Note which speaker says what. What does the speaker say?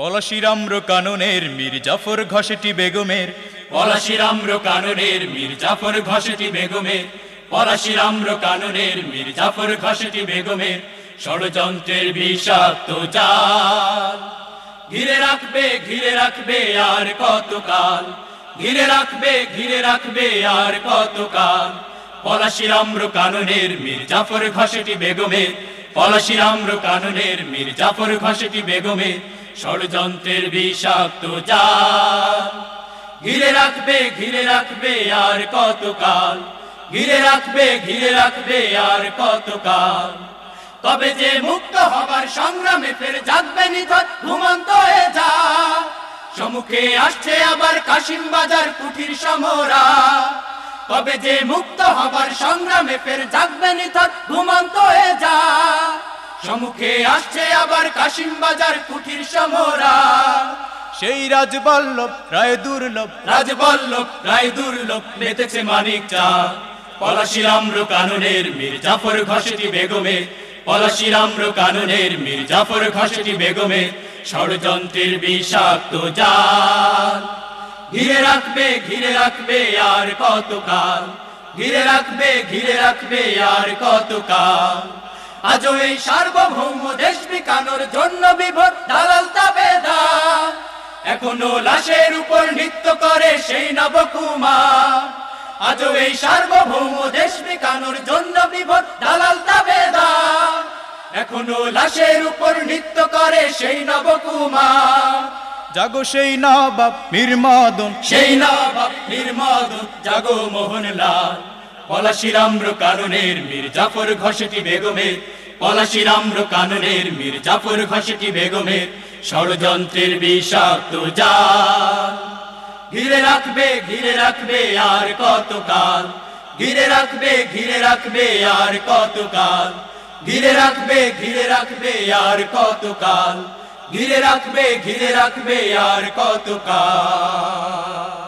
Speaker 1: পলাশিরাম্র কাননের মীর জাফর ঘষেটি বেগমের।
Speaker 2: পলাশিরাম্র কাননের মীর জাফর ঘষেটি বেগমের। পলাশিরাম্র কাননের মীর জাফর ঘষেটি বেগমের। ষড়যন্ত্রের বিষাক্ত জাল। ঘিরে রাখবে ঘিরে রাখবে আর কতকাল। ঘিরে রাখবে ঘিরে রাখবে আর কতকাল। পলাশিরাম্র কাননের মীর জাফর ঘষেটি বেগমের। পলাশিরাম্র কাননের মীর জাফর ঘষেটি বেগমের। ষড়যন্ত্রের বিষাক্ত ঘিরে রাখবে ঘিরে রাখবে আর কতকাল? ঘিরে রাখবে ঘিরে রাখবে আর কতকাল? তবে যে মুক্ত হবার সংগ্রামে ফের জাগবে নিথর, ঘুমন্ত হয়ে যা। সম্মুখে আসছে আবার কাশিম বাজার, কুঠির সমরা। তবে যে মুক্ত হবার সংগ্রামে ফের জাগবে নিথর সম্মুখে আসছে আবার কাশিম বাজার কুঠির সমরা।
Speaker 1: সেই রাজবল্লভ রায় দুর্লভ।
Speaker 2: রাজবল্লভ রায় দুর্লভ মেতেছে মানিক চা। পলাশিরাম্র কাননের মীর জাফর ঘষেটি বেগমে। পলাশিরাম্র কাননের মীর জাফর ঘষেটি বেগমে। ষড়যন্ত্রের বিষাক্ত জাল। ঘিরে রাখবে ঘিরে রাখবে আর কতকাল? ঘিরে রাখবে ঘিরে রাখবে আর কতকাল? আজও এই সার্বভৌম দেশ বিকানোর জন্য বিভোর দালাল তাবেদা। এখনও লাশের উপর নৃত্য করে সেই নবকুমার। আজও এই সার্বভৌম দেশ বিকানোর জন্য বিভোর দালাল তাবেদা। এখনও লাশের উপর নৃত্য করে সেই নবকুমার।
Speaker 1: জাগো সেই নবাব মীর মদন
Speaker 2: সেই নবাব নির্মদ জাগো মোহনলাল। পলাশিরাম্র কাননের মীর জাফর ঘষেটি বেগমের পলাশিরাম্র কাননের মীর জাফর ঘষেটি বেগমের ষড়যন্ত্রের বিষাক্ত জাল। ঘিরে রাখবে ঘিরে রাখবে আর কতকাল ঘিরে রাখবে ঘিরে রাখবে আর কতকাল ঘিরে রাখবে ঘিরে রাখবে আর কতকাল ঘিরে রাখবে ঘিরে রাখবে আর কতকাল